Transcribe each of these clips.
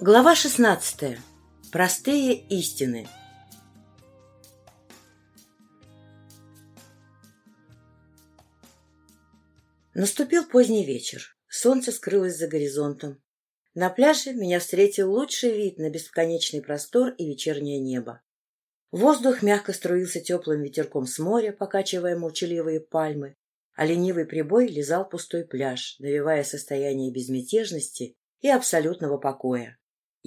Глава 16. Простые истины. Наступил поздний вечер. Солнце скрылось за горизонтом. На пляже меня встретил лучший вид на бесконечный простор и вечернее небо. Воздух мягко струился теплым ветерком с моря, покачивая молчаливые пальмы, а ленивый прибой лизал пустой пляж, навевая состояние безмятежности и абсолютного покоя.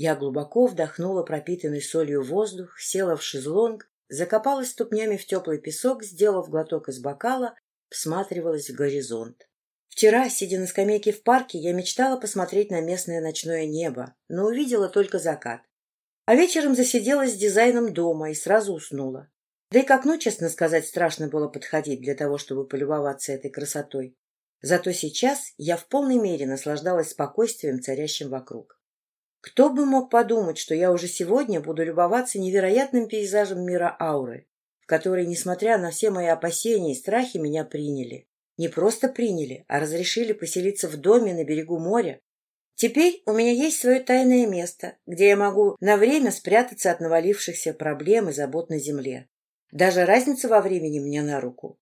Я глубоко вдохнула пропитанный солью воздух, села в шезлонг, закопалась ступнями в теплый песок, сделав глоток из бокала, всматривалась в горизонт. Вчера, сидя на скамейке в парке, я мечтала посмотреть на местное ночное небо, но увидела только закат. А вечером засиделась с дизайном дома и сразу уснула. Да и к окну, честно сказать, страшно было подходить для того, чтобы полюбоваться этой красотой. Зато сейчас я в полной мере наслаждалась спокойствием, царящим вокруг. Кто бы мог подумать, что я уже сегодня буду любоваться невероятным пейзажем мира ауры, в который, несмотря на все мои опасения и страхи, меня приняли. Не просто приняли, а разрешили поселиться в доме на берегу моря. Теперь у меня есть свое тайное место, где я могу на время спрятаться от навалившихся проблем и забот на земле. Даже разница во времени мне на руку.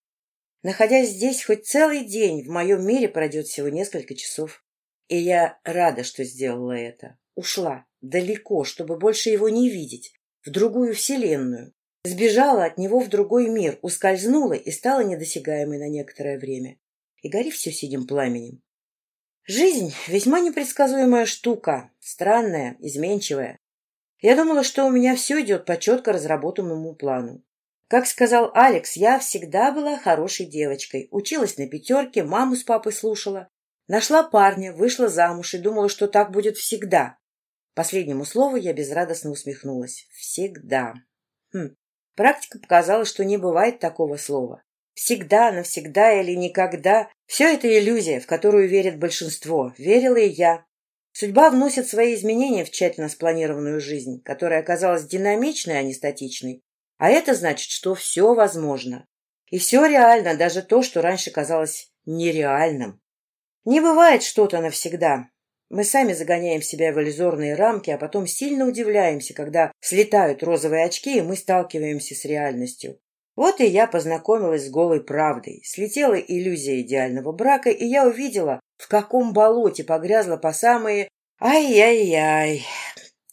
Находясь здесь хоть целый день, в моем мире пройдет всего несколько часов. И я рада, что сделала это. Ушла далеко, чтобы больше его не видеть, в другую вселенную. Сбежала от него в другой мир, ускользнула и стала недосягаемой на некоторое время. И гори все синим пламенем. Жизнь — весьма непредсказуемая штука, странная, изменчивая. Я думала, что у меня все идет по четко разработанному плану. Как сказал Алекс, я всегда была хорошей девочкой, училась на пятерке, маму с папой слушала. Нашла парня, вышла замуж и думала, что так будет всегда. Последнему слову я безрадостно усмехнулась. Всегда. Хм. Практика показала, что не бывает такого слова. Всегда, навсегда или никогда – все это иллюзия, в которую верит большинство. Верила и я. Судьба вносит свои изменения в тщательно спланированную жизнь, которая оказалась динамичной, а не статичной. А это значит, что все возможно. И все реально, даже то, что раньше казалось нереальным. Не бывает что-то навсегда. Мы сами загоняем себя в иллюзорные рамки, а потом сильно удивляемся, когда слетают розовые очки, и мы сталкиваемся с реальностью. Вот и я познакомилась с голой правдой. Слетела иллюзия идеального брака, и я увидела, в каком болоте погрязла по самые «Ай-яй-яй».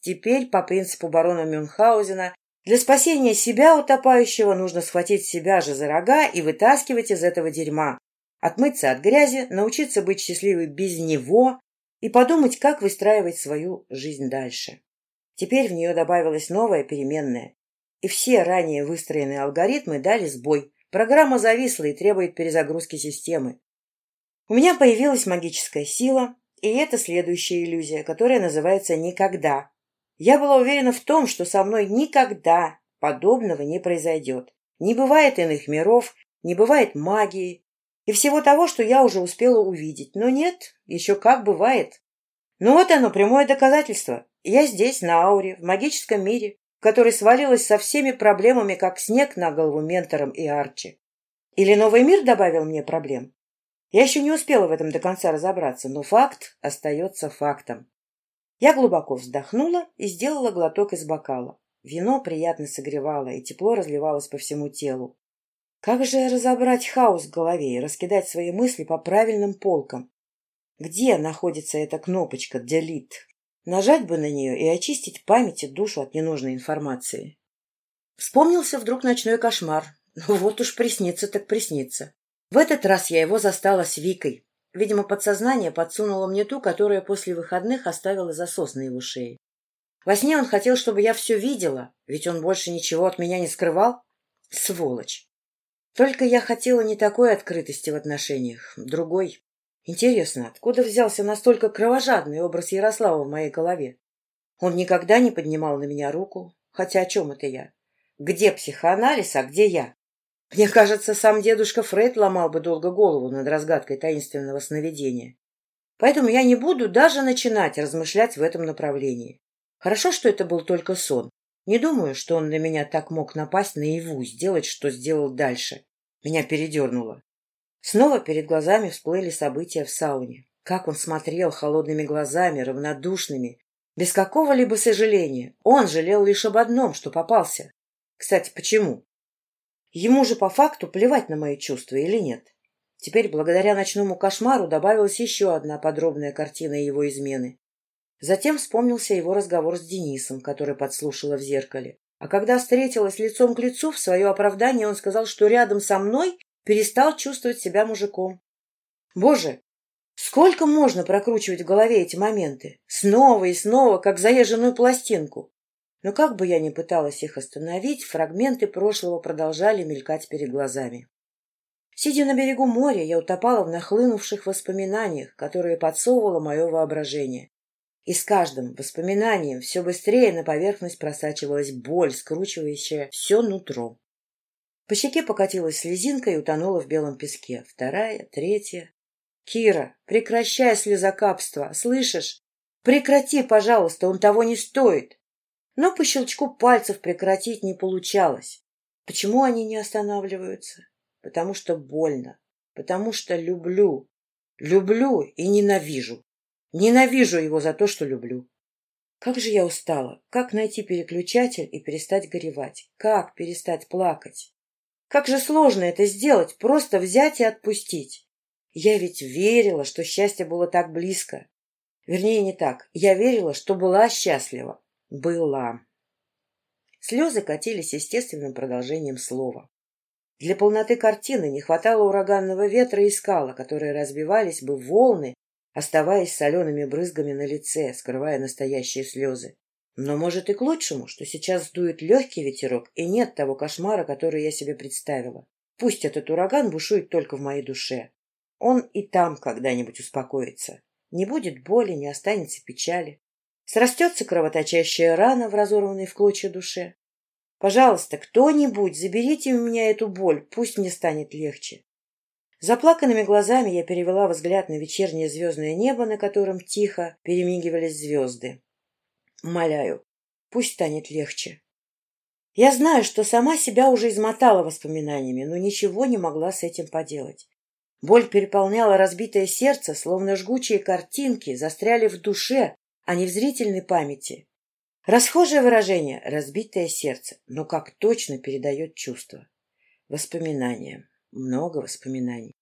Теперь, по принципу барона Мюнхгаузена, для спасения себя утопающего нужно схватить себя же за рога и вытаскивать из этого дерьма. Отмыться от грязи, научиться быть счастливой без него, и подумать, как выстраивать свою жизнь дальше. Теперь в нее добавилась новая переменная, и все ранее выстроенные алгоритмы дали сбой. Программа зависла и требует перезагрузки системы. У меня появилась магическая сила, и это следующая иллюзия, которая называется «никогда». Я была уверена в том, что со мной никогда подобного не произойдет. Не бывает иных миров, не бывает магии, и всего того, что я уже успела увидеть. Но нет, еще как бывает. Ну вот оно, прямое доказательство. Я здесь, на ауре, в магическом мире, в который свалилась со всеми проблемами, как снег на голову ментором и Арчи. Или новый мир добавил мне проблем? Я еще не успела в этом до конца разобраться, но факт остается фактом. Я глубоко вздохнула и сделала глоток из бокала. Вино приятно согревало, и тепло разливалось по всему телу. Как же разобрать хаос в голове и раскидать свои мысли по правильным полкам? Где находится эта кнопочка «Delete»? Нажать бы на нее и очистить память и душу от ненужной информации. Вспомнился вдруг ночной кошмар. Вот уж приснится так приснится. В этот раз я его застала с Викой. Видимо, подсознание подсунуло мне ту, которая после выходных оставила засос на его шее. Во сне он хотел, чтобы я все видела, ведь он больше ничего от меня не скрывал. Сволочь! Только я хотела не такой открытости в отношениях, другой. Интересно, откуда взялся настолько кровожадный образ Ярослава в моей голове? Он никогда не поднимал на меня руку, хотя о чем это я? Где психоанализ, а где я? Мне кажется, сам дедушка Фрейд ломал бы долго голову над разгадкой таинственного сновидения. Поэтому я не буду даже начинать размышлять в этом направлении. Хорошо, что это был только сон. Не думаю, что он на меня так мог напасть наяву, сделать, что сделал дальше. Меня передернуло. Снова перед глазами всплыли события в сауне. Как он смотрел холодными глазами, равнодушными, Без какого-либо сожаления. Он жалел лишь об одном, что попался. Кстати, почему? Ему же по факту плевать на мои чувства или нет? Теперь, благодаря ночному кошмару, добавилась еще одна подробная картина его измены. Затем вспомнился его разговор с Денисом, который подслушала в зеркале. А когда встретилась лицом к лицу, в свое оправдание он сказал, что рядом со мной перестал чувствовать себя мужиком. Боже, сколько можно прокручивать в голове эти моменты? Снова и снова, как заезженную пластинку. Но как бы я ни пыталась их остановить, фрагменты прошлого продолжали мелькать перед глазами. Сидя на берегу моря, я утопала в нахлынувших воспоминаниях, которые подсовывало мое воображение. И с каждым воспоминанием все быстрее на поверхность просачивалась боль, скручивающая все нутро. По щеке покатилась слезинка и утонула в белом песке. Вторая, третья. «Кира, прекращай слезокапство, слышишь? Прекрати, пожалуйста, он того не стоит!» Но по щелчку пальцев прекратить не получалось. Почему они не останавливаются? Потому что больно. Потому что люблю. Люблю и ненавижу. Ненавижу его за то, что люблю. Как же я устала. Как найти переключатель и перестать горевать? Как перестать плакать? Как же сложно это сделать, просто взять и отпустить. Я ведь верила, что счастье было так близко. Вернее, не так. Я верила, что была счастлива. Была. Слезы катились естественным продолжением слова. Для полноты картины не хватало ураганного ветра и скала, которые разбивались бы волны оставаясь солеными брызгами на лице, скрывая настоящие слезы. Но, может, и к лучшему, что сейчас дует легкий ветерок, и нет того кошмара, который я себе представила. Пусть этот ураган бушует только в моей душе. Он и там когда-нибудь успокоится. Не будет боли, не останется печали. Срастется кровоточащая рана в разорванной в клочья душе. Пожалуйста, кто-нибудь, заберите у меня эту боль, пусть мне станет легче. Заплаканными глазами я перевела взгляд на вечернее звездное небо, на котором тихо перемигивались звезды. Умоляю, пусть станет легче. Я знаю, что сама себя уже измотала воспоминаниями, но ничего не могла с этим поделать. Боль переполняла разбитое сердце, словно жгучие картинки застряли в душе, а не в зрительной памяти. Расхожее выражение «разбитое сердце», но как точно передает чувство. Воспоминания много воспоминаний.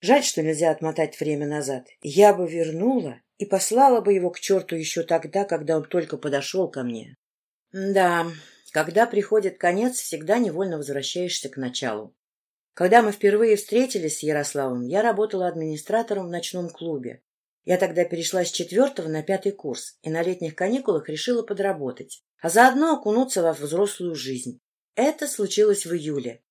Жаль, что нельзя отмотать время назад. Я бы вернула и послала бы его к черту еще тогда, когда он только подошел ко мне. Да, когда приходит конец, всегда невольно возвращаешься к началу. Когда мы впервые встретились с Ярославом, я работала администратором в ночном клубе. Я тогда перешла с четвертого на пятый курс и на летних каникулах решила подработать, а заодно окунуться во взрослую жизнь. Это случилось в июле.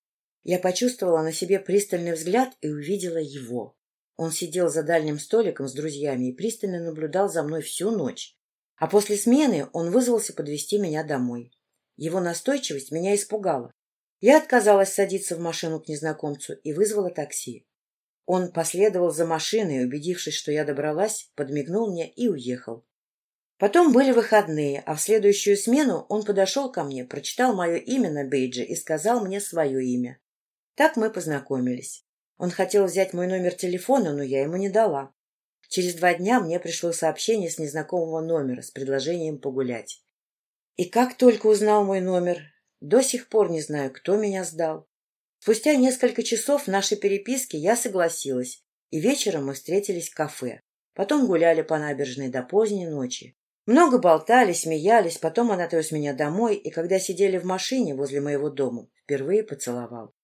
Я почувствовала на себе пристальный взгляд и увидела его. Он сидел за дальним столиком с друзьями и пристально наблюдал за мной всю ночь. А после смены он вызвался подвести меня домой. Его настойчивость меня испугала. Я отказалась садиться в машину к незнакомцу и вызвала такси. Он последовал за машиной, убедившись, что я добралась, подмигнул мне и уехал. Потом были выходные, а в следующую смену он подошел ко мне, прочитал мое имя на бейдже и сказал мне свое имя. Так мы познакомились. Он хотел взять мой номер телефона, но я ему не дала. Через два дня мне пришло сообщение с незнакомого номера с предложением погулять. И как только узнал мой номер, до сих пор не знаю, кто меня сдал. Спустя несколько часов нашей переписки я согласилась, и вечером мы встретились в кафе. Потом гуляли по набережной до поздней ночи. Много болтали, смеялись, потом он отвез меня домой, и когда сидели в машине возле моего дома, впервые поцеловал.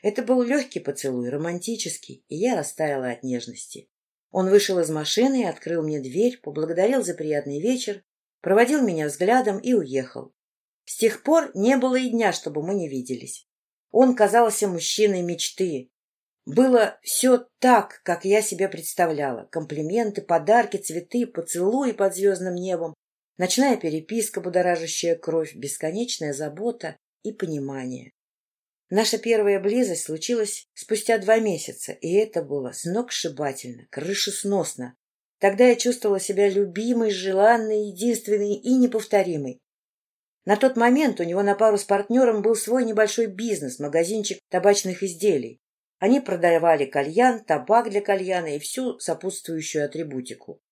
Это был легкий поцелуй, романтический, и я растаяла от нежности. Он вышел из машины и открыл мне дверь, поблагодарил за приятный вечер, проводил меня взглядом и уехал. С тех пор не было и дня, чтобы мы не виделись. Он казался мужчиной мечты. Было все так, как я себе представляла. Комплименты, подарки, цветы, поцелуи под звездным небом, ночная переписка, будоражащая кровь, бесконечная забота и понимание. Наша первая близость случилась спустя два месяца, и это было сногсшибательно, крышесносно. Тогда я чувствовала себя любимой, желанной, единственной и неповторимой. На тот момент у него на пару с партнером был свой небольшой бизнес, магазинчик табачных изделий. Они продавали кальян, табак для кальяна и всю сопутствующую атрибутику.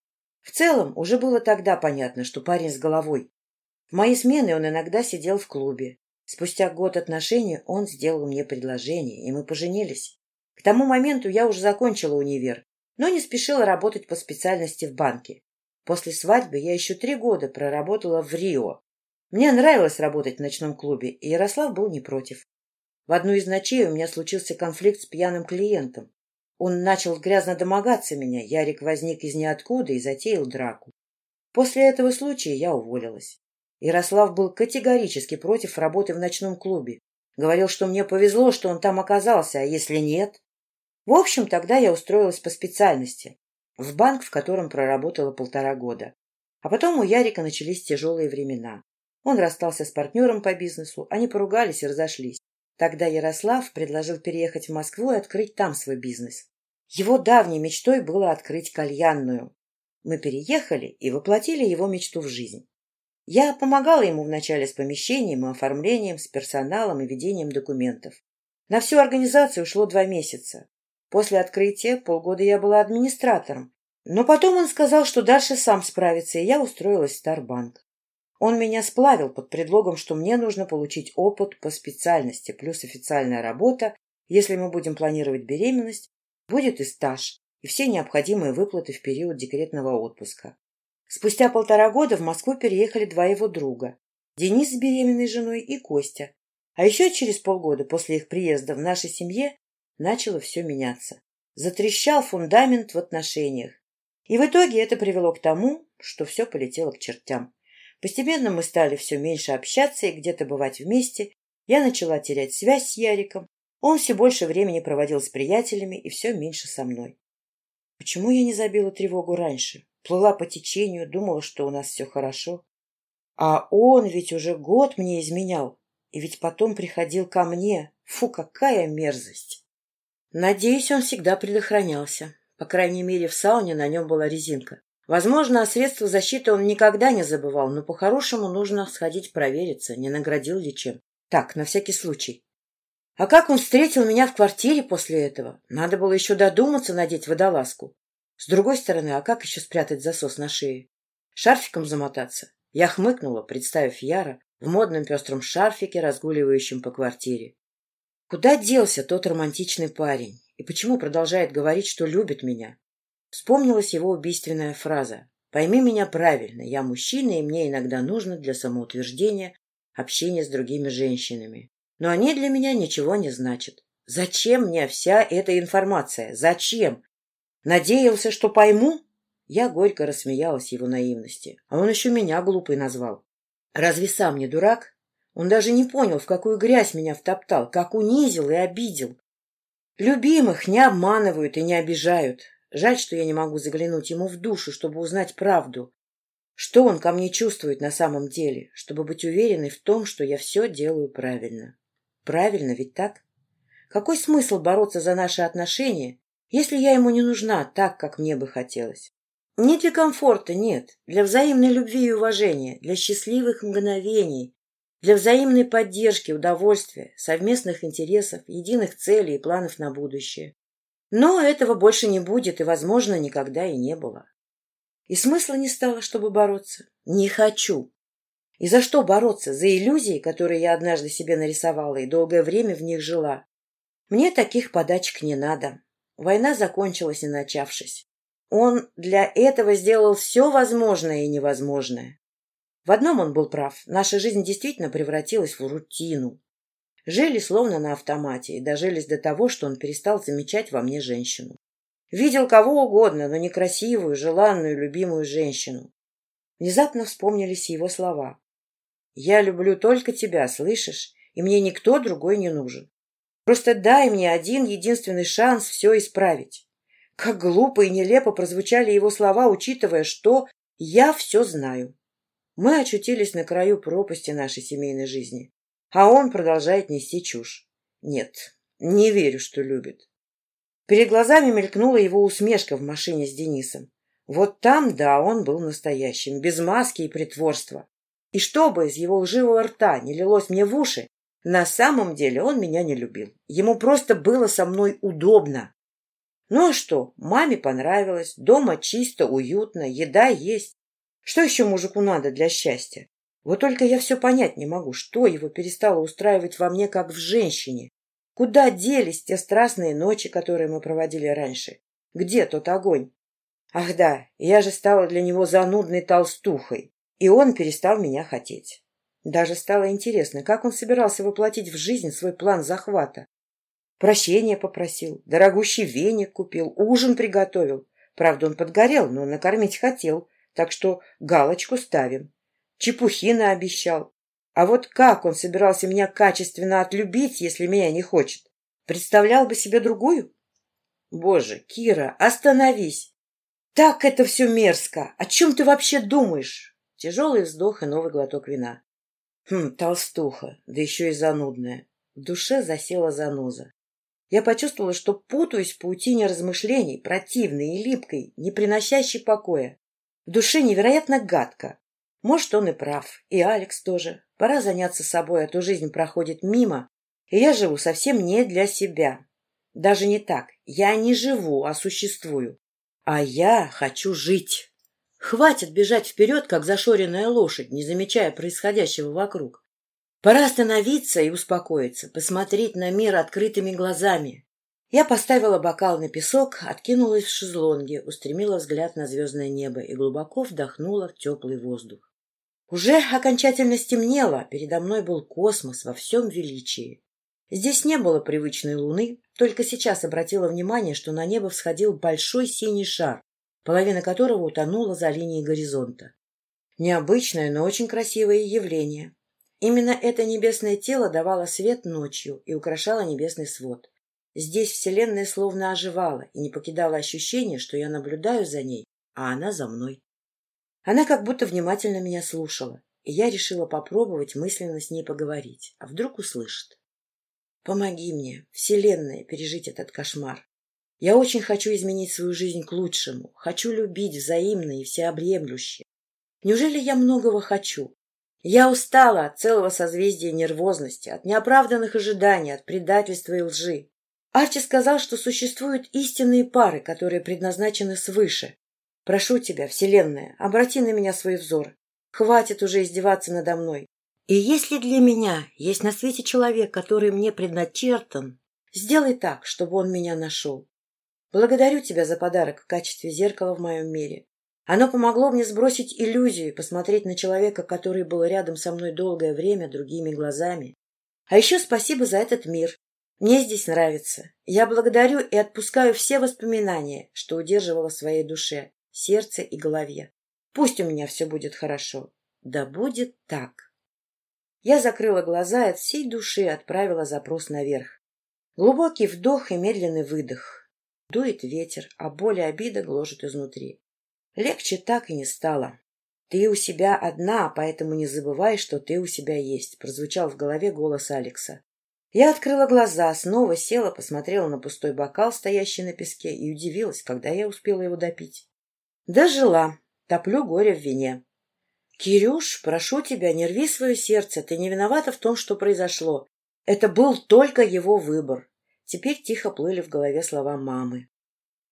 В целом, уже было тогда понятно, что парень с головой. В мои смены он иногда сидел в клубе. Спустя год отношений он сделал мне предложение, и мы поженились. К тому моменту я уже закончила универ, но не спешила работать по специальности в банке. После свадьбы я еще три года проработала в Рио. Мне нравилось работать в ночном клубе, и Ярослав был не против. В одну из ночей у меня случился конфликт с пьяным клиентом. Он начал грязно домогаться меня, Ярик возник из ниоткуда и затеял драку. После этого случая я уволилась. Ярослав был категорически против работы в ночном клубе. Говорил, что мне повезло, что он там оказался, а если нет? В общем, тогда я устроилась по специальности, в банк, в котором проработала полтора года. А потом у Ярика начались тяжелые времена. Он расстался с партнером по бизнесу, они поругались и разошлись. Тогда Ярослав предложил переехать в Москву и открыть там свой бизнес. Его давней мечтой было открыть кальянную. Мы переехали и воплотили его мечту в жизнь. Я помогала ему вначале с помещением и оформлением, с персоналом и ведением документов. На всю организацию ушло два месяца. После открытия полгода я была администратором. Но потом он сказал, что дальше сам справится, и я устроилась в Старбанк. Он меня сплавил под предлогом, что мне нужно получить опыт по специальности, плюс официальная работа, если мы будем планировать беременность, будет и стаж, и все необходимые выплаты в период декретного отпуска. Спустя полтора года в Москву переехали два его друга – Денис с беременной женой и Костя. А еще через полгода после их приезда в нашей семье начало все меняться. Затрещал фундамент в отношениях. И в итоге это привело к тому, что все полетело к чертям. Постепенно мы стали все меньше общаться и где-то бывать вместе. Я начала терять связь с Яриком. Он все больше времени проводил с приятелями и все меньше со мной. Почему я не забила тревогу раньше? Плыла по течению, думала, что у нас все хорошо. А он ведь уже год мне изменял. И ведь потом приходил ко мне. Фу, какая мерзость! Надеюсь, он всегда предохранялся. По крайней мере, в сауне на нем была резинка. Возможно, о средствах защиты он никогда не забывал, но по-хорошему нужно сходить провериться, не наградил ли чем. Так, на всякий случай. А как он встретил меня в квартире после этого? Надо было еще додуматься надеть водолазку. С другой стороны, а как еще спрятать засос на шее? Шарфиком замотаться? Я хмыкнула, представив Яра в модном пестром шарфике, разгуливающем по квартире. Куда делся тот романтичный парень? И почему продолжает говорить, что любит меня? Вспомнилась его убийственная фраза «Пойми меня правильно, я мужчина, и мне иногда нужно для самоутверждения общение с другими женщинами. Но они для меня ничего не значат. Зачем мне вся эта информация? Зачем? Надеялся, что пойму?» Я горько рассмеялась его наивности, а он еще меня глупой назвал. «Разве сам не дурак? Он даже не понял, в какую грязь меня втоптал, как унизил и обидел. Любимых не обманывают и не обижают, Жаль, что я не могу заглянуть ему в душу, чтобы узнать правду. Что он ко мне чувствует на самом деле, чтобы быть уверенной в том, что я все делаю правильно. Правильно ведь так? Какой смысл бороться за наши отношения, если я ему не нужна так, как мне бы хотелось? Не для комфорта, нет, для взаимной любви и уважения, для счастливых мгновений, для взаимной поддержки, удовольствия, совместных интересов, единых целей и планов на будущее. Но этого больше не будет и, возможно, никогда и не было. И смысла не стало, чтобы бороться. Не хочу. И за что бороться? За иллюзии, которые я однажды себе нарисовала и долгое время в них жила. Мне таких подачек не надо. Война закончилась и начавшись. Он для этого сделал все возможное и невозможное. В одном он был прав. Наша жизнь действительно превратилась в рутину. Жили словно на автомате и дожились до того, что он перестал замечать во мне женщину. Видел кого угодно, но некрасивую, желанную, любимую женщину. Внезапно вспомнились его слова. «Я люблю только тебя, слышишь? И мне никто другой не нужен. Просто дай мне один единственный шанс все исправить». Как глупо и нелепо прозвучали его слова, учитывая, что я все знаю. Мы очутились на краю пропасти нашей семейной жизни. А он продолжает нести чушь. Нет, не верю, что любит. Перед глазами мелькнула его усмешка в машине с Денисом. Вот там, да, он был настоящим, без маски и притворства. И чтобы из его лживого рта не лилось мне в уши, на самом деле он меня не любил. Ему просто было со мной удобно. Ну а что, маме понравилось, дома чисто, уютно, еда есть. Что еще мужику надо для счастья? Вот только я все понять не могу, что его перестало устраивать во мне, как в женщине. Куда делись те страстные ночи, которые мы проводили раньше? Где тот огонь? Ах да, я же стала для него занудной толстухой, и он перестал меня хотеть. Даже стало интересно, как он собирался воплотить в жизнь свой план захвата. Прощения попросил, дорогущий веник купил, ужин приготовил. Правда, он подгорел, но накормить хотел, так что галочку ставим. Чепухина обещал. А вот как он собирался меня качественно отлюбить, если меня не хочет? Представлял бы себе другую? Боже, Кира, остановись! Так это все мерзко! О чем ты вообще думаешь? Тяжелый вздох и новый глоток вина. Хм, толстуха, да еще и занудная. В душе засела заноза. Я почувствовала, что путаюсь в паутине размышлений, противной и липкой, не приносящей покоя. В душе невероятно гадко. Может, он и прав, и Алекс тоже. Пора заняться собой, а то жизнь проходит мимо, и я живу совсем не для себя. Даже не так. Я не живу, а существую. А я хочу жить. Хватит бежать вперед, как зашоренная лошадь, не замечая происходящего вокруг. Пора остановиться и успокоиться, посмотреть на мир открытыми глазами. Я поставила бокал на песок, откинулась в шезлонге, устремила взгляд на звездное небо и глубоко вдохнула в теплый воздух. Уже окончательно стемнело, передо мной был космос во всем величии. Здесь не было привычной луны, только сейчас обратила внимание, что на небо всходил большой синий шар, половина которого утонула за линией горизонта. Необычное, но очень красивое явление. Именно это небесное тело давало свет ночью и украшало небесный свод. Здесь Вселенная словно оживала и не покидала ощущение, что я наблюдаю за ней, а она за мной. Она как будто внимательно меня слушала, и я решила попробовать мысленно с ней поговорить, а вдруг услышит. Помоги мне, Вселенная, пережить этот кошмар. Я очень хочу изменить свою жизнь к лучшему, хочу любить взаимно и всеобъемлюще. Неужели я многого хочу, я устала от целого созвездия нервозности, от неоправданных ожиданий, от предательства и лжи. Арчи сказал, что существуют истинные пары, которые предназначены свыше. Прошу тебя, Вселенная, обрати на меня свой взор. Хватит уже издеваться надо мной. И если для меня есть на свете человек, который мне предначертан, сделай так, чтобы он меня нашел. Благодарю тебя за подарок в качестве зеркала в моем мире. Оно помогло мне сбросить иллюзию и посмотреть на человека, который был рядом со мной долгое время, другими глазами. А еще спасибо за этот мир. Мне здесь нравится. Я благодарю и отпускаю все воспоминания, что удерживала в своей душе, сердце и голове. Пусть у меня все будет хорошо. Да будет так. Я закрыла глаза и от всей души отправила запрос наверх. Глубокий вдох и медленный выдох. Дует ветер, а боль и обида гложет изнутри. Легче так и не стало. «Ты у себя одна, поэтому не забывай, что ты у себя есть», — прозвучал в голове голос Алекса. Я открыла глаза, снова села, посмотрела на пустой бокал, стоящий на песке, и удивилась, когда я успела его допить. Дожила. Топлю горе в вине. «Кирюш, прошу тебя, не рви свое сердце, ты не виновата в том, что произошло. Это был только его выбор». Теперь тихо плыли в голове слова мамы.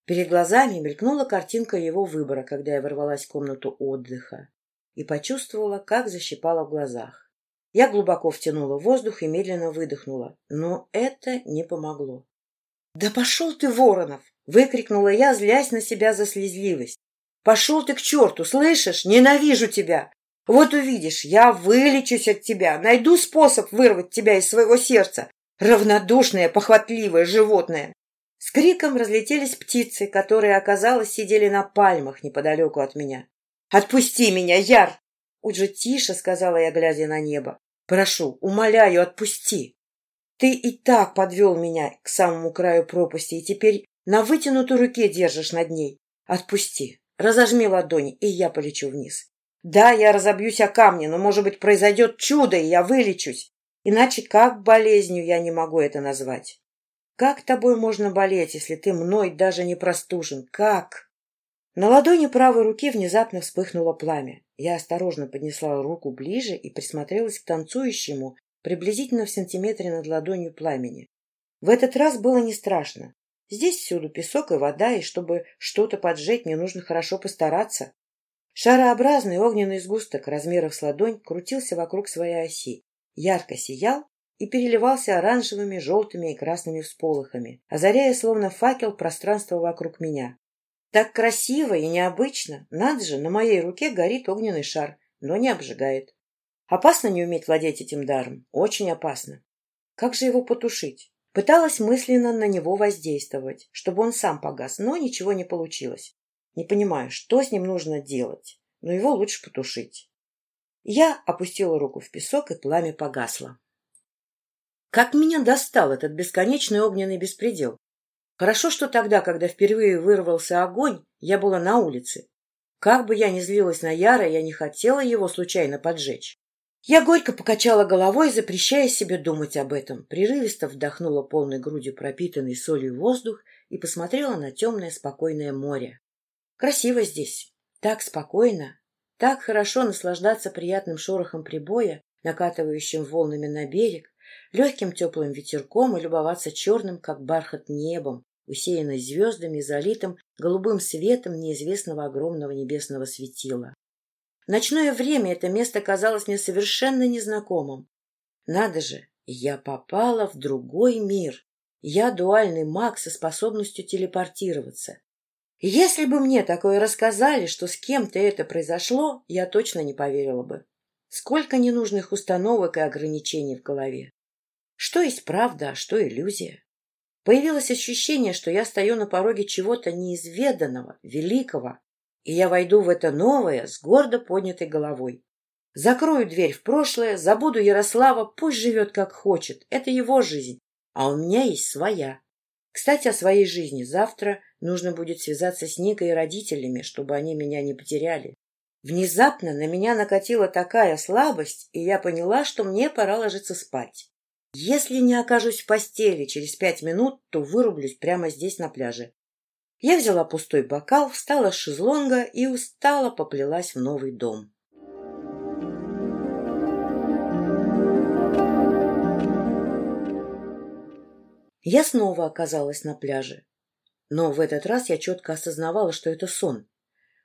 Перед глазами мелькнула картинка его выбора, когда я ворвалась в комнату отдыха и почувствовала, как защипала в глазах. Я глубоко втянула воздух и медленно выдохнула, но это не помогло. — Да пошел ты, Воронов! — выкрикнула я, злясь на себя за слезливость. — Пошел ты к черту, слышишь? Ненавижу тебя! Вот увидишь, я вылечусь от тебя, найду способ вырвать тебя из своего сердца, равнодушное, похватливое животное. С криком разлетелись птицы, которые, оказалось, сидели на пальмах неподалеку от меня. «Отпусти меня, Яр!» «Уже тише», — сказала я, глядя на небо. «Прошу, умоляю, отпусти!» «Ты и так подвел меня к самому краю пропасти, и теперь на вытянутой руке держишь над ней. Отпусти, разожми ладони, и я полечу вниз. Да, я разобьюсь о камни, но, может быть, произойдет чудо, и я вылечусь. Иначе как болезнью я не могу это назвать?» Как тобой можно болеть, если ты мной даже не простужен? Как? На ладони правой руки внезапно вспыхнуло пламя. Я осторожно поднесла руку ближе и присмотрелась к танцующему, приблизительно в сантиметре над ладонью пламени. В этот раз было не страшно. Здесь всюду песок и вода, и чтобы что-то поджечь, мне нужно хорошо постараться. Шарообразный огненный сгусток размеров с ладонь крутился вокруг своей оси, ярко сиял и переливался оранжевыми, желтыми и красными всполохами, озаряя словно факел пространство вокруг меня. Так красиво и необычно. Надо же, на моей руке горит огненный шар, но не обжигает. Опасно не уметь владеть этим даром. Очень опасно. Как же его потушить? Пыталась мысленно на него воздействовать, чтобы он сам погас, но ничего не получилось. Не понимаю, что с ним нужно делать, но его лучше потушить. Я опустила руку в песок, и пламя погасло. Как меня достал этот бесконечный огненный беспредел. Хорошо, что тогда, когда впервые вырвался огонь, я была на улице. Как бы я ни злилась на Яра, я не хотела его случайно поджечь. Я горько покачала головой, запрещая себе думать об этом, прерывисто вдохнула полной грудью пропитанный солью воздух и посмотрела на темное спокойное море. Красиво здесь, так спокойно, так хорошо наслаждаться приятным шорохом прибоя, накатывающим волнами на берег, легким теплым ветерком и любоваться черным, как бархат, небом, усеянной звездами и залитым голубым светом неизвестного огромного небесного светила. В ночное время это место казалось мне совершенно незнакомым. Надо же, я попала в другой мир. Я дуальный маг со способностью телепортироваться. Если бы мне такое рассказали, что с кем-то это произошло, я точно не поверила бы. Сколько ненужных установок и ограничений в голове. Что есть правда, а что иллюзия? Появилось ощущение, что я стою на пороге чего-то неизведанного, великого, и я войду в это новое с гордо поднятой головой. Закрою дверь в прошлое, забуду Ярослава, пусть живет как хочет, это его жизнь, а у меня есть своя. Кстати, о своей жизни завтра нужно будет связаться с Никой и родителями, чтобы они меня не потеряли. Внезапно на меня накатила такая слабость, и я поняла, что мне пора ложиться спать. Если не окажусь в постели через пять минут, то вырублюсь прямо здесь на пляже. Я взяла пустой бокал, встала с шезлонга и устало поплелась в новый дом. Я снова оказалась на пляже. Но в этот раз я четко осознавала, что это сон.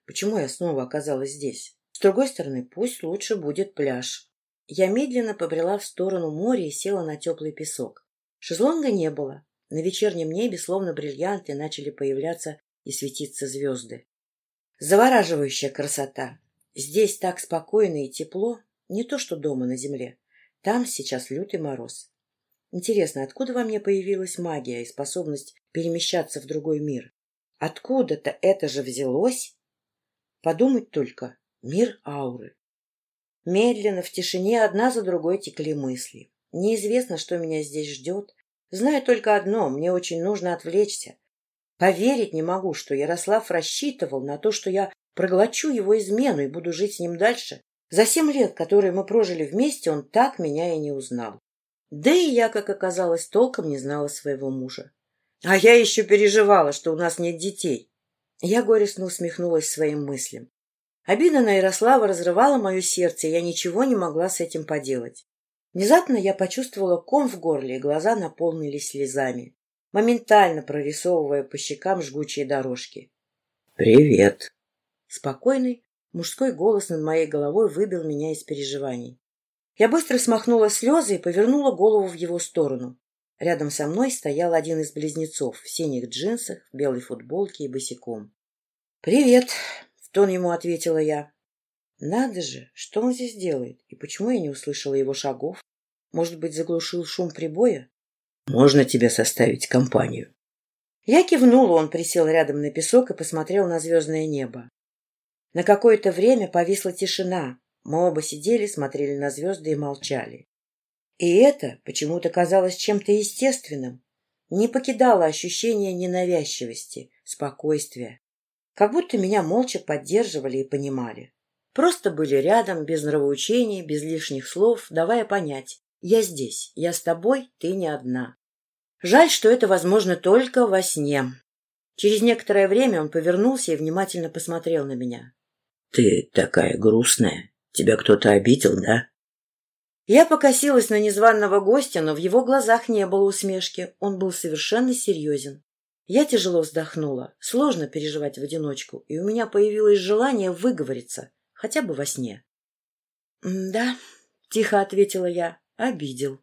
Почему я снова оказалась здесь? С другой стороны, пусть лучше будет пляж. Я медленно побрела в сторону моря и села на теплый песок. Шезлонга не было, на вечернем небе, словно бриллианты, начали появляться и светиться звезды. Завораживающая красота. Здесь так спокойно и тепло, не то что дома на земле. Там сейчас лютый мороз. Интересно, откуда во мне появилась магия и способность перемещаться в другой мир? Откуда-то это же взялось? Подумать только. Мир ауры. Медленно, в тишине, одна за другой текли мысли. Неизвестно, что меня здесь ждет, Знаю только одно — мне очень нужно отвлечься. Поверить не могу, что Ярослав рассчитывал на то, что я проглочу его измену и буду жить с ним дальше. За семь лет, которые мы прожили вместе, он так меня и не узнал. Да и я, как оказалось, толком не знала своего мужа. А я еще переживала, что у нас нет детей. Я горестно усмехнулась своим мыслям. Обида на Ярослава разрывала мое сердце, и я ничего не могла с этим поделать. Внезапно я почувствовала ком в горле, и глаза наполнились слезами, моментально прорисовывая по щекам жгучие дорожки. «Привет!» Спокойный мужской голос над моей головой выбил меня из переживаний. Я быстро смахнула слезы и повернула голову в его сторону. Рядом со мной стоял один из близнецов в синих джинсах, в белой футболке и босиком. «Привет!» — в тон ему ответила я. Надо же, что он здесь делает? И почему я не услышала его шагов? Может быть, заглушил шум прибоя? Можно тебе составить компанию? Я кивнула, он присел рядом на песок и посмотрел на звездное небо. На какое-то время повисла тишина. Мы оба сидели, смотрели на звезды и молчали. И это почему-то казалось чем-то естественным. Не покидало ощущение ненавязчивости, спокойствия. Как будто меня молча поддерживали и понимали. Просто были рядом, без нравоучений, без лишних слов, давая понять. Я здесь, я с тобой, ты не одна. Жаль, что это возможно только во сне. Через некоторое время он повернулся и внимательно посмотрел на меня. — Ты такая грустная. Тебя кто-то обидел, да? Я покосилась на незваного гостя, но в его глазах не было усмешки. Он был совершенно серьезен. Я тяжело вздохнула. Сложно переживать в одиночку, и у меня появилось желание выговориться, хотя бы во сне. «Да», — тихо ответила я, — «обидел».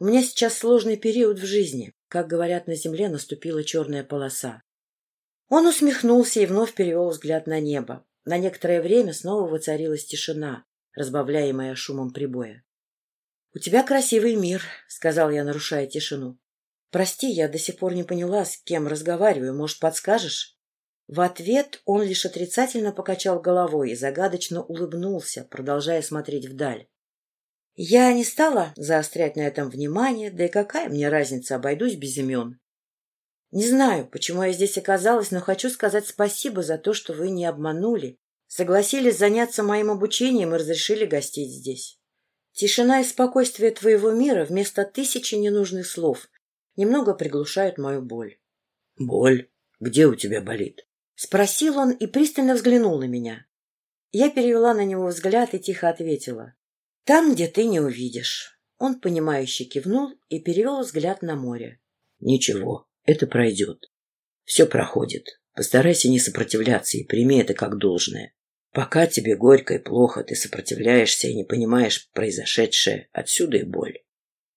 У меня сейчас сложный период в жизни. Как говорят, на земле наступила черная полоса. Он усмехнулся и вновь перевел взгляд на небо. На некоторое время снова воцарилась тишина, разбавляемая шумом прибоя. — У тебя красивый мир, — сказал я, нарушая тишину. — Прости, я до сих пор не поняла, с кем разговариваю. Может, подскажешь? В ответ он лишь отрицательно покачал головой и загадочно улыбнулся, продолжая смотреть вдаль. Я не стала заострять на этом внимание, да и какая мне разница, обойдусь без имен. Не знаю, почему я здесь оказалась, но хочу сказать спасибо за то, что вы не обманули, согласились заняться моим обучением и разрешили гостить здесь. Тишина и спокойствие твоего мира вместо тысячи ненужных слов немного приглушают мою боль. — Боль? Где у тебя болит? — спросил он и пристально взглянул на меня. Я перевела на него взгляд и тихо ответила. Там, где ты не увидишь. Он, понимающе кивнул и перевел взгляд на море. Ничего, это пройдет. Все проходит. Постарайся не сопротивляться и прими это как должное. Пока тебе горько и плохо, ты сопротивляешься и не понимаешь произошедшее, отсюда и боль.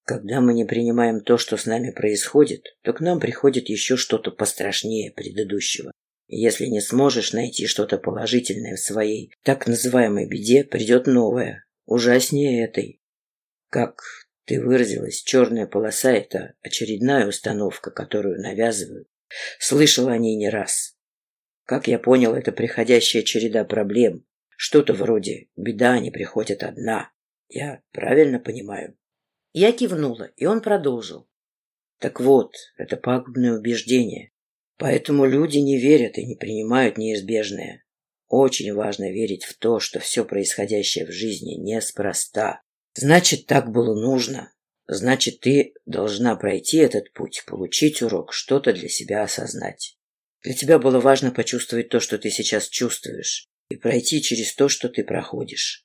Когда мы не принимаем то, что с нами происходит, то к нам приходит еще что-то пострашнее предыдущего. Если не сможешь найти что-то положительное в своей так называемой беде, придет новое, ужаснее этой. Как ты выразилась, черная полоса — это очередная установка, которую навязывают. Слышал о ней не раз. Как я понял, это приходящая череда проблем. Что-то вроде «беда не приходит одна». Я правильно понимаю? Я кивнула, и он продолжил. Так вот, это пагубное убеждение. Поэтому люди не верят и не принимают неизбежное. Очень важно верить в то, что все происходящее в жизни неспроста. Значит, так было нужно. Значит, ты должна пройти этот путь, получить урок, что-то для себя осознать. Для тебя было важно почувствовать то, что ты сейчас чувствуешь, и пройти через то, что ты проходишь.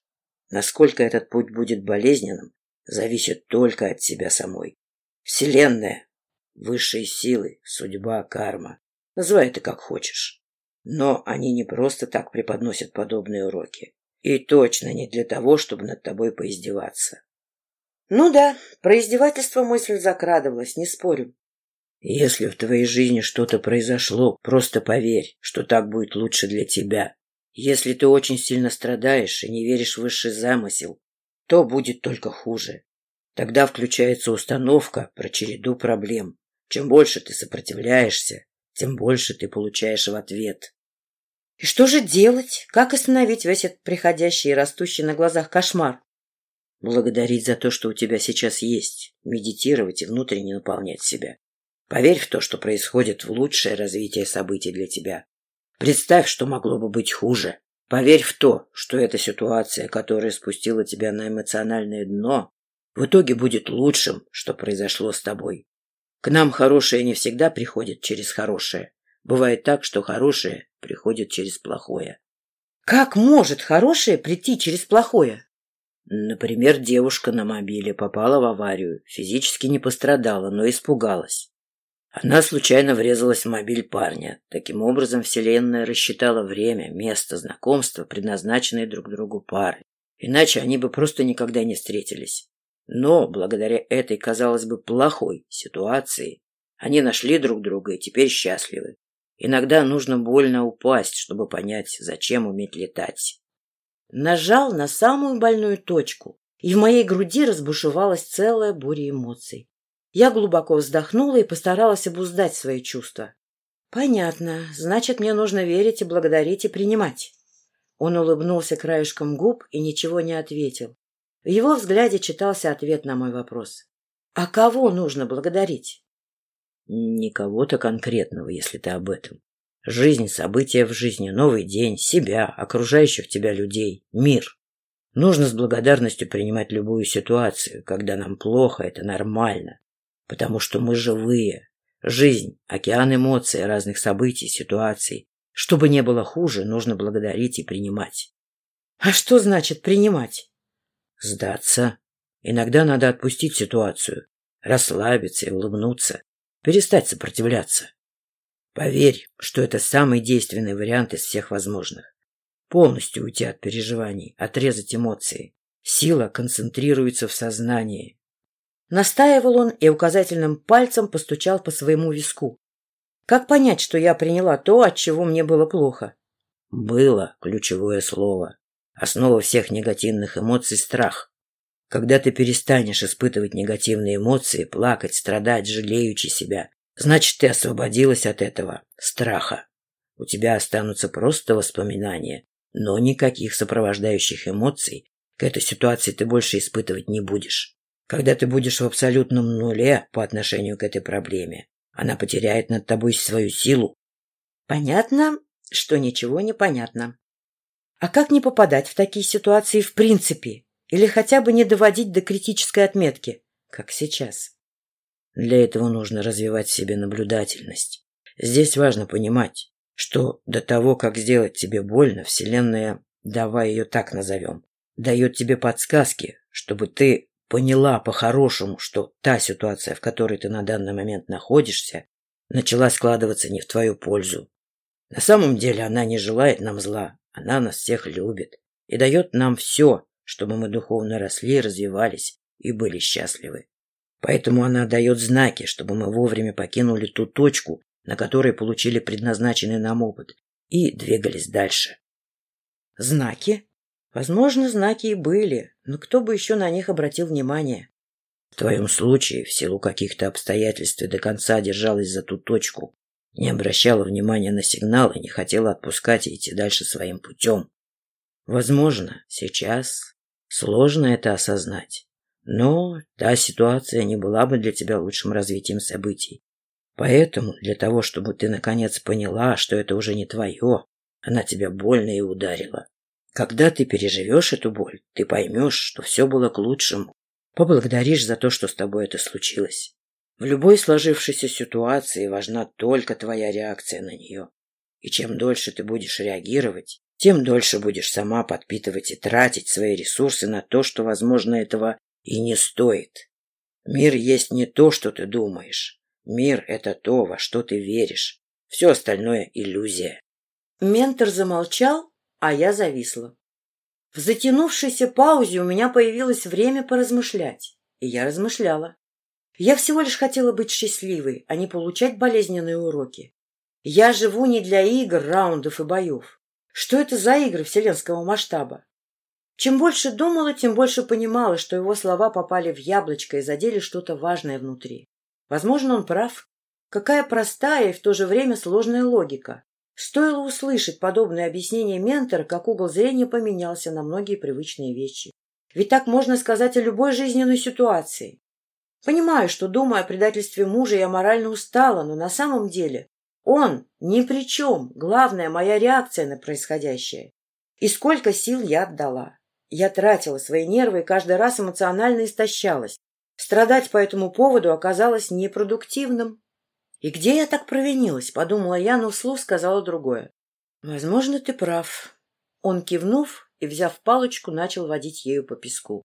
Насколько этот путь будет болезненным, зависит только от себя самой. Вселенная, высшие силы, судьба, карма. Называй это как хочешь. Но они не просто так преподносят подобные уроки. И точно не для того, чтобы над тобой поиздеваться. Ну да, про издевательство мысль закрадывалась, не спорю. Если в твоей жизни что-то произошло, просто поверь, что так будет лучше для тебя. Если ты очень сильно страдаешь и не веришь в высший замысел, то будет только хуже. Тогда включается установка про череду проблем. Чем больше ты сопротивляешься, тем больше ты получаешь в ответ. И что же делать? Как остановить весь этот приходящий и растущий на глазах кошмар? Благодарить за то, что у тебя сейчас есть, медитировать и внутренне наполнять себя. Поверь в то, что происходит в лучшее развитие событий для тебя. Представь, что могло бы быть хуже. Поверь в то, что эта ситуация, которая спустила тебя на эмоциональное дно, в итоге будет лучшим, что произошло с тобой. К нам хорошее не всегда приходит через хорошее. Бывает так, что хорошее приходит через плохое. Как может хорошее прийти через плохое? Например, девушка на мобиле попала в аварию, физически не пострадала, но испугалась. Она случайно врезалась в мобиль парня. Таким образом, Вселенная рассчитала время, место, знакомства, предназначенные друг другу пары. Иначе они бы просто никогда не встретились. Но благодаря этой, казалось бы, плохой ситуации, они нашли друг друга и теперь счастливы. Иногда нужно больно упасть, чтобы понять, зачем уметь летать. Нажал на самую больную точку, и в моей груди разбушевалась целая буря эмоций. Я глубоко вздохнула и постаралась обуздать свои чувства. «Понятно. Значит, мне нужно верить и благодарить и принимать». Он улыбнулся краешком губ и ничего не ответил. В его взгляде читался ответ на мой вопрос. «А кого нужно благодарить?» «Не кого-то конкретного, если ты об этом. Жизнь, события в жизни, новый день, себя, окружающих тебя людей, мир. Нужно с благодарностью принимать любую ситуацию. Когда нам плохо, это нормально. Потому что мы живые. Жизнь, океан эмоций, разных событий, ситуаций. Чтобы не было хуже, нужно благодарить и принимать. А что значит принимать? Сдаться. Иногда надо отпустить ситуацию, расслабиться и улыбнуться, перестать сопротивляться. Поверь, что это самый действенный вариант из всех возможных. Полностью уйти от переживаний, отрезать эмоции. Сила концентрируется в сознании. Настаивал он и указательным пальцем постучал по своему виску. Как понять, что я приняла то, от чего мне было плохо? Было ключевое слово. Основа всех негативных эмоций – страх. Когда ты перестанешь испытывать негативные эмоции, плакать, страдать, жалеючи себя, значит, ты освободилась от этого страха. У тебя останутся просто воспоминания, но никаких сопровождающих эмоций к этой ситуации ты больше испытывать не будешь. Когда ты будешь в абсолютном нуле по отношению к этой проблеме, она потеряет над тобой свою силу. Понятно, что ничего не понятно. А как не попадать в такие ситуации в принципе? Или хотя бы не доводить до критической отметки, как сейчас? Для этого нужно развивать в себе наблюдательность. Здесь важно понимать, что до того, как сделать тебе больно, Вселенная, давай ее так назовем, дает тебе подсказки, чтобы ты поняла по-хорошему, что та ситуация, в которой ты на данный момент находишься, начала складываться не в твою пользу. На самом деле она не желает нам зла, она нас всех любит и дает нам все, чтобы мы духовно росли, развивались и были счастливы. Поэтому она дает знаки, чтобы мы вовремя покинули ту точку, на которой получили предназначенный нам опыт, и двигались дальше. Знаки? Возможно, знаки и были, но кто бы еще на них обратил внимание? В твоем случае, в силу каких-то обстоятельств, до конца держалась за ту точку, не обращала внимания на сигналы, не хотела отпускать и идти дальше своим путем. Возможно, сейчас сложно это осознать, но та ситуация не была бы для тебя лучшим развитием событий. Поэтому для того, чтобы ты наконец поняла, что это уже не твое, она тебя больно и ударила. Когда ты переживешь эту боль, ты поймешь, что все было к лучшему. Поблагодаришь за то, что с тобой это случилось. В любой сложившейся ситуации важна только твоя реакция на нее. И чем дольше ты будешь реагировать, тем дольше будешь сама подпитывать и тратить свои ресурсы на то, что, возможно, этого и не стоит. Мир есть не то, что ты думаешь. Мир — это то, во что ты веришь. Все остальное — иллюзия. Ментор замолчал, а я зависла. В затянувшейся паузе у меня появилось время поразмышлять, и я размышляла. Я всего лишь хотела быть счастливой, а не получать болезненные уроки. Я живу не для игр, раундов и боев. Что это за игры вселенского масштаба? Чем больше думала, тем больше понимала, что его слова попали в яблочко и задели что-то важное внутри. Возможно, он прав. Какая простая и в то же время сложная логика. Стоило услышать подобное объяснение ментора, как угол зрения поменялся на многие привычные вещи. Ведь так можно сказать о любой жизненной ситуации. Понимаю, что, думая о предательстве мужа, я морально устала, но на самом деле он ни при чем. Главное, моя реакция на происходящее. И сколько сил я отдала. Я тратила свои нервы и каждый раз эмоционально истощалась. Страдать по этому поводу оказалось непродуктивным. «И где я так провинилась?» — подумала я, но вслух сказала другое. «Возможно, ты прав». Он, кивнув и, взяв палочку, начал водить ею по песку.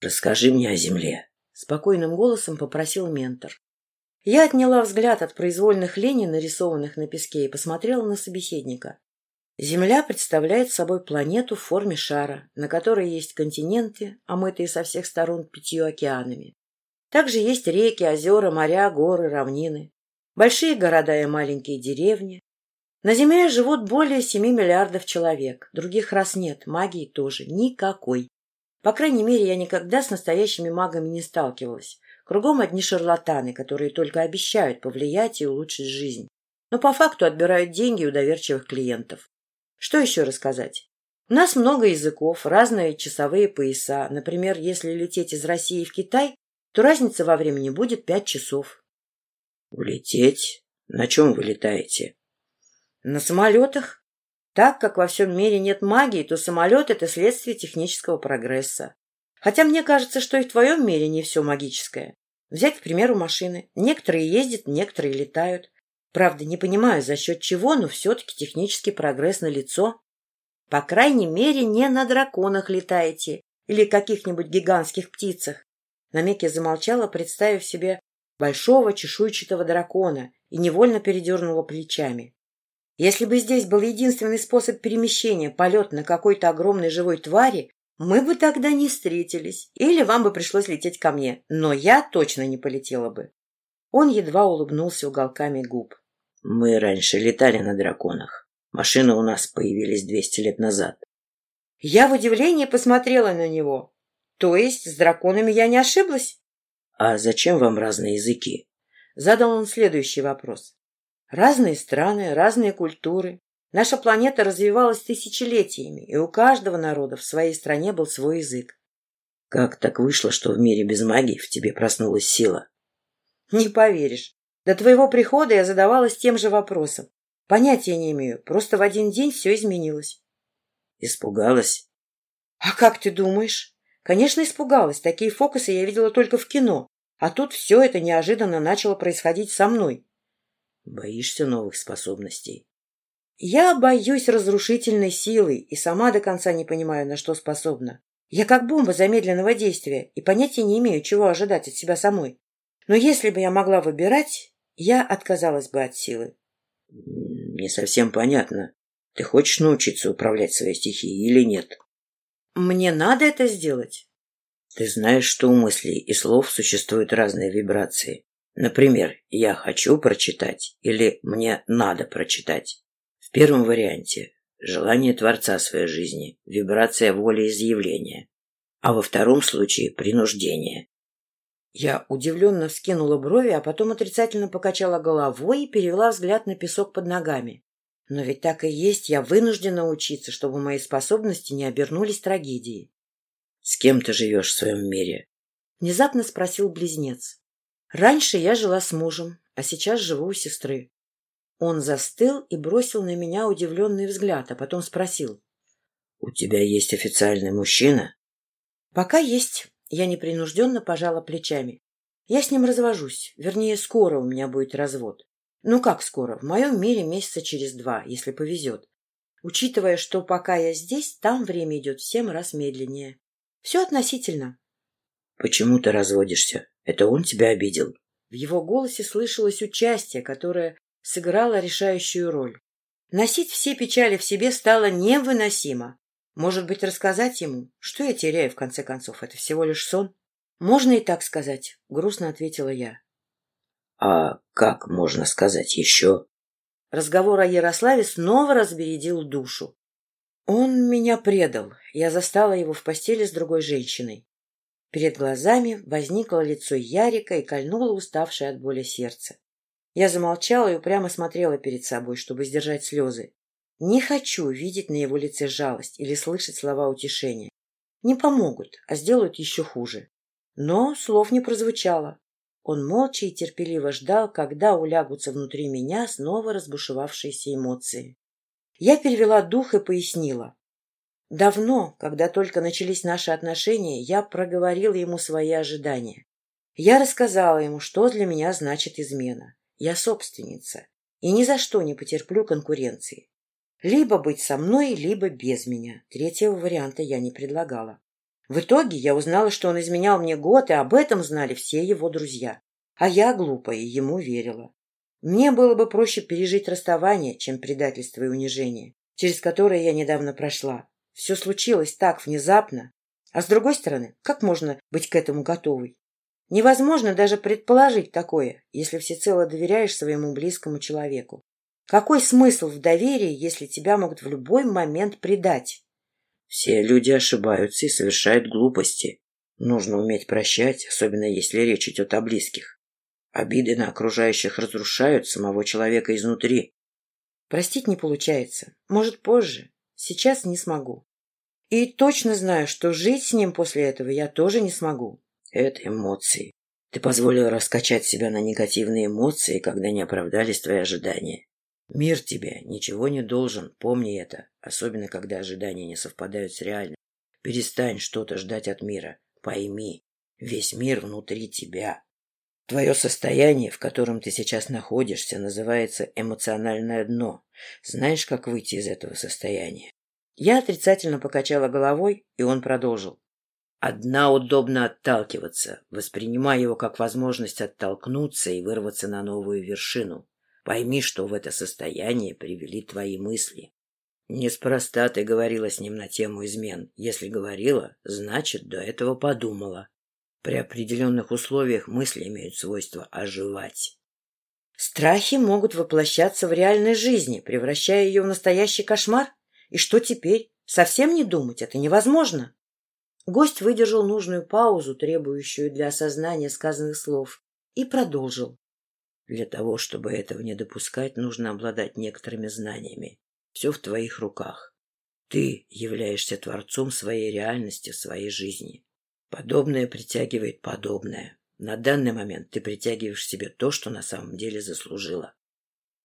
«Расскажи мне о земле», Спокойным голосом попросил ментор. Я отняла взгляд от произвольных линий, нарисованных на песке, и посмотрела на собеседника. Земля представляет собой планету в форме шара, на которой есть континенты, омытые со всех сторон пятью океанами. Также есть реки, озера, моря, горы, равнины, большие города и маленькие деревни. На Земле живут более семи миллиардов человек, других рас нет, магии тоже никакой. По крайней мере, я никогда с настоящими магами не сталкивалась. Кругом одни шарлатаны, которые только обещают повлиять и улучшить жизнь, но по факту отбирают деньги у доверчивых клиентов. Что еще рассказать? У нас много языков, разные часовые пояса. Например, если лететь из России в Китай, то разница во времени будет пять часов. Улететь? На чем вы летаете? На самолетах. Так как во всем мире нет магии, то самолет — это следствие технического прогресса. Хотя мне кажется, что и в твоем мире не все магическое. Взять, к примеру, машины. Некоторые ездят, некоторые летают. Правда, не понимаю, за счет чего, но все-таки технический прогресс налицо. По крайней мере, не на драконах летаете или каких-нибудь гигантских птицах. Намеки замолчала, представив себе большого чешуйчатого дракона, и невольно передернула плечами. Если бы здесь был единственный способ перемещения, полет на какой-то огромной живой твари, мы бы тогда не встретились, или вам бы пришлось лететь ко мне, но я точно не полетела бы. Он едва улыбнулся уголками губ. Мы раньше летали на драконах. Машины у нас появились двести лет назад. Я в удивлении посмотрела на него. То есть с драконами я не ошиблась? А зачем вам разные языки? Задал он следующий вопрос. Разные страны, разные культуры. Наша планета развивалась тысячелетиями, и у каждого народа в своей стране был свой язык. Как так вышло, что в мире без магии в тебе проснулась сила? Не поверишь. До твоего прихода я задавалась тем же вопросом. Понятия не имею, просто в один день все изменилось. Испугалась? А как ты думаешь? Конечно, испугалась. Такие фокусы я видела только в кино. А тут все это неожиданно начало происходить со мной. Боишься новых способностей? Я боюсь разрушительной силы и сама до конца не понимаю, на что способна. Я как бомба замедленного действия и понятия не имею, чего ожидать от себя самой. Но если бы я могла выбирать, я отказалась бы от силы. Не совсем понятно. Ты хочешь научиться управлять своей стихией или нет? Мне надо это сделать. Ты знаешь, что у мыслей и слов существуют разные вибрации. Например, «я хочу прочитать» или «мне надо прочитать». В первом варианте – желание Творца своей жизни, вибрация волеизъявления. А во втором случае – принуждение. Я удивленно вскинула брови, а потом отрицательно покачала головой и перевела взгляд на песок под ногами. Но ведь так и есть, я вынуждена учиться, чтобы мои способности не обернулись трагедией. — С кем ты живешь в своем мире? — внезапно спросил близнец. — Раньше я жила с мужем, а сейчас живу у сестры. Он застыл и бросил на меня удивленный взгляд, а потом спросил. — У тебя есть официальный мужчина? — Пока есть. Я непринужденно пожала плечами. Я с ним развожусь, вернее, скоро у меня будет развод. Ну как скоро? В моем мире месяца через два, если повезет. Учитывая, что пока я здесь, там время идет в семь раз медленнее. Все относительно. Почему ты разводишься? Это он тебя обидел? В его голосе слышалось участие, которое сыграло решающую роль. Носить все печали в себе стало невыносимо. Может быть, рассказать ему? Что я теряю, в конце концов? Это всего лишь сон? Можно и так сказать, грустно ответила я. А как можно сказать еще? Разговор о Ярославе снова разбередил душу. Он меня предал. Я застала его в постели с другой женщиной. Перед глазами возникло лицо Ярика и кольнуло уставшее от боли сердце. Я замолчала и упрямо смотрела перед собой, чтобы сдержать слезы. Не хочу видеть на его лице жалость или слышать слова утешения. Не помогут, а сделают еще хуже. Но слов не прозвучало. Он молча и терпеливо ждал, когда улягутся внутри меня снова разбушевавшиеся эмоции. Я перевела дух и пояснила. Давно, когда только начались наши отношения, я проговорила ему свои ожидания. Я рассказала ему, что для меня значит измена. Я собственница и ни за что не потерплю конкуренции. Либо быть со мной, либо без меня. Третьего варианта я не предлагала. В итоге я узнала, что он изменял мне год, и об этом знали все его друзья. А я, глупая, ему верила. Мне было бы проще пережить расставание, чем предательство и унижение, через которое я недавно прошла. Все случилось так внезапно. А с другой стороны, как можно быть к этому готовой? Невозможно даже предположить такое, если всецело доверяешь своему близкому человеку. Какой смысл в доверии, если тебя могут в любой момент предать? Все люди ошибаются и совершают глупости. Нужно уметь прощать, особенно если речь идет о близких. Обиды на окружающих разрушают самого человека изнутри. Простить не получается. Может, позже. Сейчас не смогу. И точно знаю, что жить с ним после этого я тоже не смогу. Это эмоции. Ты позволил раскачать себя на негативные эмоции, когда не оправдались твои ожидания. Мир тебе ничего не должен, помни это, особенно когда ожидания не совпадают с реальным. Перестань что-то ждать от мира. Пойми, весь мир внутри тебя. Твое состояние, в котором ты сейчас находишься, называется эмоциональное дно. Знаешь, как выйти из этого состояния? Я отрицательно покачала головой, и он продолжил. Одна удобно отталкиваться, воспринимая его как возможность оттолкнуться и вырваться на новую вершину. Пойми, что в это состояние привели твои мысли. Неспроста ты говорила с ним на тему измен. Если говорила, значит, до этого подумала. При определенных условиях мысли имеют свойство оживать. Страхи могут воплощаться в реальной жизни, превращая ее в настоящий кошмар. И что теперь? Совсем не думать? Это невозможно. Гость выдержал нужную паузу, требующую для осознания сказанных слов, и продолжил. Для того, чтобы этого не допускать, нужно обладать некоторыми знаниями. Все в твоих руках. Ты являешься творцом своей реальности, своей жизни. Подобное притягивает подобное. На данный момент ты притягиваешь себе то, что на самом деле заслужила.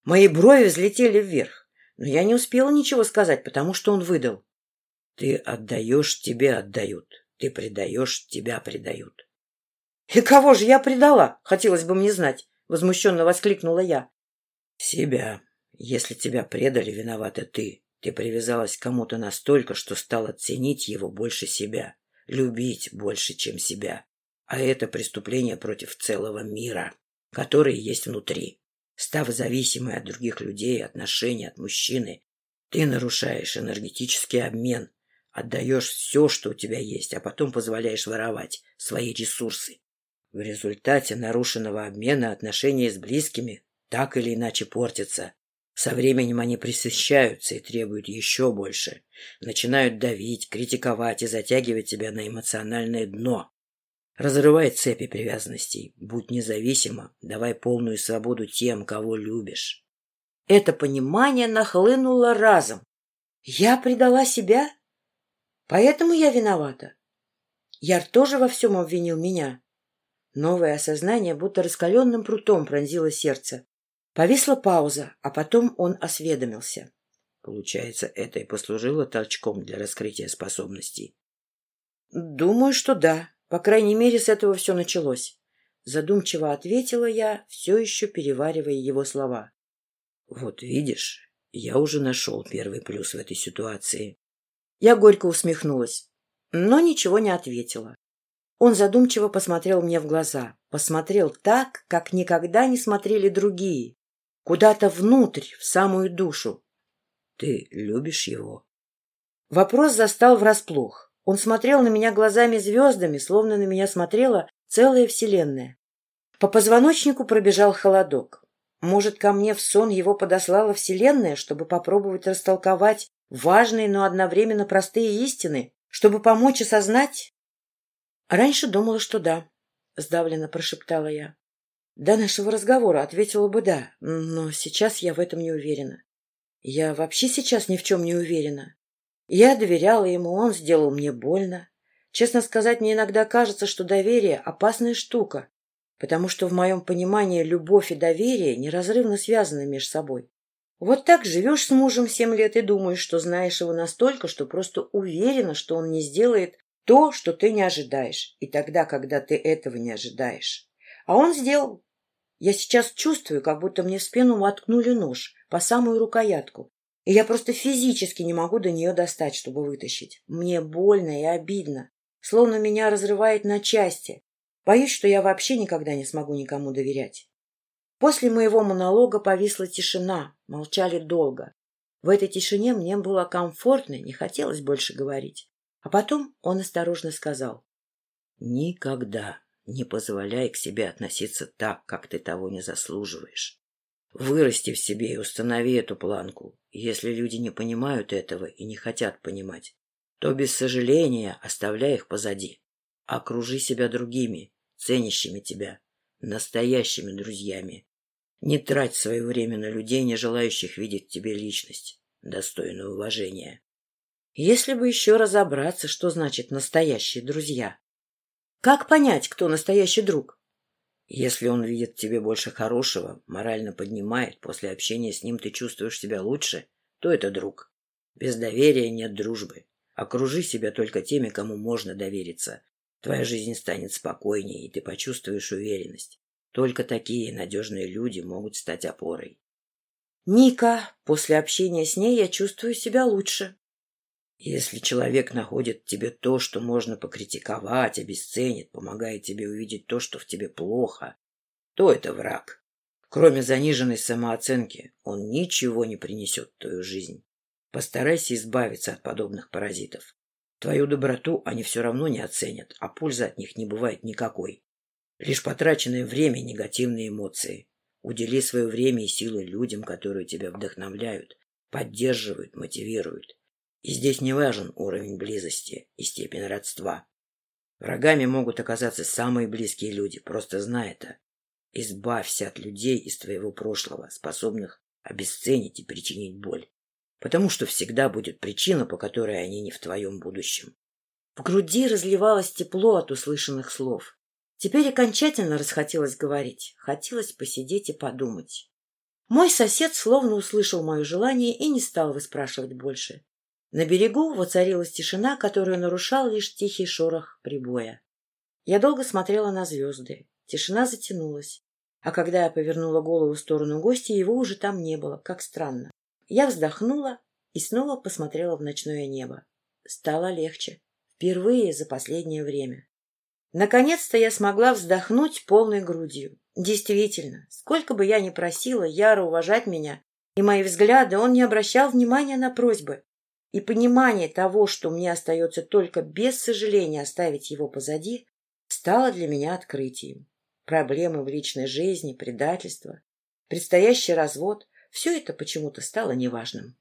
Мои брови взлетели вверх, но я не успела ничего сказать, потому что он выдал. Ты отдаешь, тебе отдают. Ты предаешь, тебя предают. — И кого же я предала? Хотелось бы мне знать, — возмущенно воскликнула я. — Себя. Если тебя предали, виновата ты. Ты привязалась к кому-то настолько, что стала ценить его больше себя, любить больше, чем себя. А это преступление против целого мира, который есть внутри. Став зависимой от других людей, отношений от мужчины, ты нарушаешь энергетический обмен, отдаешь все, что у тебя есть, а потом позволяешь воровать свои ресурсы. В результате нарушенного обмена отношения с близкими так или иначе портятся. Со временем они присыщаются и требуют еще больше. Начинают давить, критиковать и затягивать тебя на эмоциональное дно. Разрывай цепи привязанностей, будь независима, давай полную свободу тем, кого любишь. Это понимание нахлынуло разом. Я предала себя? Поэтому я виновата. Яр тоже во всем обвинил меня. Новое осознание будто раскаленным прутом пронзило сердце. Повисла пауза, а потом он осведомился. Получается, это и послужило толчком для раскрытия способностей? Думаю, что да. По крайней мере, с этого все началось. Задумчиво ответила я, все еще переваривая его слова. Вот видишь, я уже нашел первый плюс в этой ситуации. Я горько усмехнулась, но ничего не ответила. Он задумчиво посмотрел мне в глаза, посмотрел так, как никогда не смотрели другие, Куда-то внутрь, в самую душу. Ты любишь его? Вопрос застал врасплох. Он смотрел на меня глазами-звездами, словно на меня смотрела целая вселенная. По позвоночнику пробежал холодок. Может, ко мне в сон его подослала вселенная, чтобы попробовать растолковать важные, но одновременно простые истины, чтобы помочь осознать? Раньше думала, что да, — сдавленно прошептала я. До нашего разговора ответила бы «да», но сейчас я в этом не уверена. Я вообще сейчас ни в чем не уверена. Я доверяла ему, он сделал мне больно. Честно сказать, мне иногда кажется, что доверие — опасная штука, потому что в моем понимании любовь и доверие неразрывно связаны между собой. Вот так живешь с мужем семь лет и думаешь, что знаешь его настолько, что просто уверена, что он не сделает то, что ты не ожидаешь, и тогда, когда ты этого не ожидаешь. А он сделал. Я сейчас чувствую, как будто мне в спину воткнули нож по самую рукоятку, и я просто физически не могу до нее достать, чтобы вытащить. Мне больно и обидно, словно меня разрывает на части. Боюсь, что я вообще никогда не смогу никому доверять. После моего монолога повисла тишина, молчали долго. В этой тишине мне было комфортно, не хотелось больше говорить. А потом он осторожно сказал. — Никогда не позволяй к себе относиться так, как ты того не заслуживаешь. Вырасти в себе и установи эту планку. Если люди не понимают этого и не хотят понимать, то без сожаления оставляй их позади. Окружи себя другими, ценящими тебя, настоящими друзьями. Не трать свое время на людей, не желающих видеть в тебе личность, достойную уважения. Если бы еще разобраться, что значит «настоящие друзья», как понять, кто настоящий друг? Если он видит в тебе больше хорошего, морально поднимает, после общения с ним ты чувствуешь себя лучше, то это друг. Без доверия нет дружбы. Окружи себя только теми, кому можно довериться. Твоя жизнь станет спокойнее, и ты почувствуешь уверенность. Только такие надежные люди могут стать опорой. Ника, после общения с ней я чувствую себя лучше. Если человек находит в тебе то, что можно покритиковать, обесценит, помогает тебе увидеть то, что в тебе плохо, то это враг. Кроме заниженной самооценки, он ничего не принесет в твою жизнь. Постарайся избавиться от подобных паразитов. Твою доброту они все равно не оценят, а пользы от них не бывает никакой. Лишь потраченное время негативные эмоции. Удели свое время и силы людям, которые тебя вдохновляют, поддерживают, мотивируют. И здесь не важен уровень близости и степень родства. Врагами могут оказаться самые близкие люди, просто знай это. Избавься от людей из твоего прошлого, способных обесценить и причинить боль. Потому что всегда будет причина, по которой они не в твоем будущем. В груди разливалось тепло от услышанных слов. Теперь окончательно расхотелось говорить. Хотелось посидеть и подумать. Мой сосед словно услышал мое желание и не стал выспрашивать больше. На берегу воцарилась тишина, которую нарушал лишь тихий шорох прибоя. Я долго смотрела на звезды. Тишина затянулась. А когда я повернула голову в сторону гостя, его уже там не было, как странно. Я вздохнула и снова посмотрела в ночное небо. Стало легче. Впервые за последнее время. Наконец-то я смогла вздохнуть полной грудью. Действительно, сколько бы я ни просила Яра уважать меня и мои взгляды, он не обращал внимания на просьбы. И понимание того, что мне остается только без сожаления оставить его позади, стало для меня открытием. Проблемы в личной жизни, предательство, предстоящий развод — все это почему-то стало неважным.